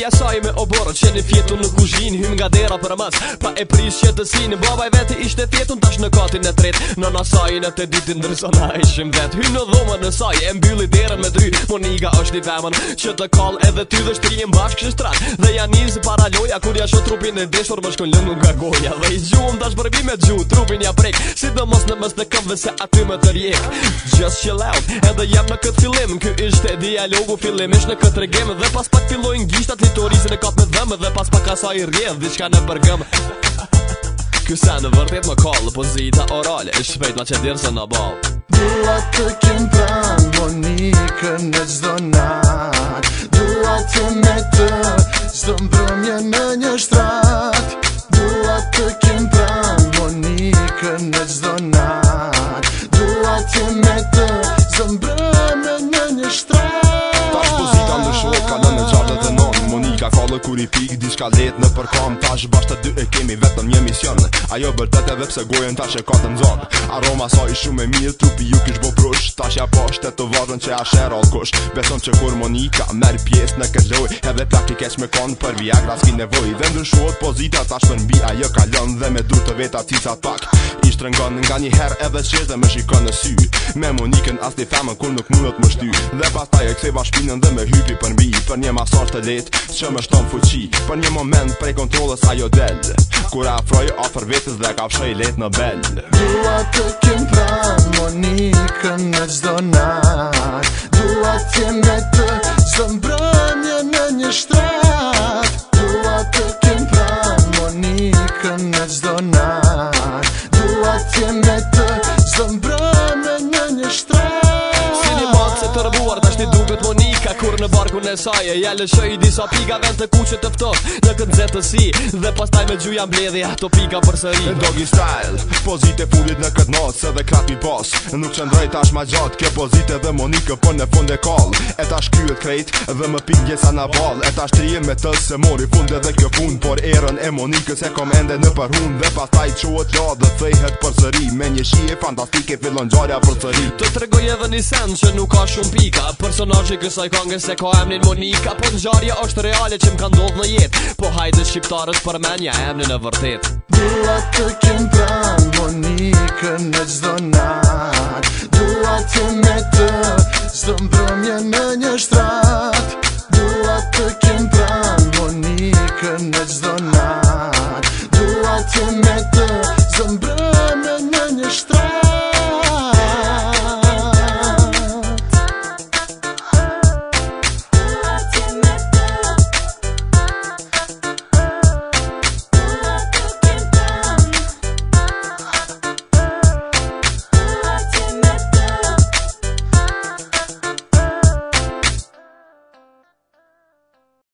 Fija saj me oborën që fjetu në kuzhin Hym nga dera për mës, pa e pris që të sinë Babaj veti ishte fjetu në tash në katin e tret Në nasaj në të ditin ndërsa na ishim vet Hym në dhomën në saj, e mbylli derën me dry Moniga është i vemen që të kal edhe ty dhe shtrijim bashk që shtrat Dhe janë zë para loja, kur ja shot trupin e deshor Më shkon lëngu nga goja Dhe i gjuëm tash bërbi me gju, trupin ja prek Si dhe mos në mës të aty më Just chill out, edhe këtë fillim Kë ishte dialogu fillimish në këtë regim Dhe pas pak fillojnë gjishtat Historisën e kap me dhëmë dhe pas pak asaj i rjedh diçka në bërgëmë Ky sa në vërtet më kallë, po zita orale, shpejt ma që dirë se në balë Dua të këndë harmonikën në zdo Qka dhejt në përkom tash të dy e kemi vetëm një mision Ajo bërtet e dhe pse gojën tash e ka të nëzot Aroma sa i shumë e mirë Trupi ju kishbo Stasha poshte të vazhën që a shero kush Beson që kur Monika merë pjesë në këtë loj Edhe praktik e që me konë për viagra s'ki nevoj Dhe ndryshuot pozita tash për mbi ajo kalon Dhe me dur të veta cisa pak Ishtë rëngon nga një her edhe qesh dhe me shikon në sy Me Monikën as t'i femën kur nuk mundot më shty Dhe pas taj e kse bashkinën dhe me hypi për mbi Për një masaj të let që me shton fuqi Për një moment prej kontrolës ajo del Kura afroj let bel të në gjdo barku në saje Ja lëshë i disa pika vend të kuqe të fto Në këtë si Dhe pastaj me gjuja mbledhja Ato pika për sëri Doggy style Pozite fullit në këtë not Se dhe krapi pos Nuk qëndroj tash ma gjatë Kjo pozite dhe monikë Për po në fund e kol E tash kryet krejt Dhe më pingje sa na E tash trije me të Se mori funde dhe kjo fund Por erën e monikës Se kom ende në përhun Dhe taj qohet la Dhe thejhet për sëri Me një shie fantastike Fillon gjarja për sëri Të tregoj edhe një sen Që nuk ka shumë pika Personaj që kësaj kongë Se ka emnin Monika Po gjarja është reale që m'ka ndodhë në jet Po hajde shqiptarët për menja emnin e vërtet Dua të kem dan Monika në gjdo nat Dua të me të Zdo në një shtrat Dua të kem dan Monika në gjdo nat Dua të me të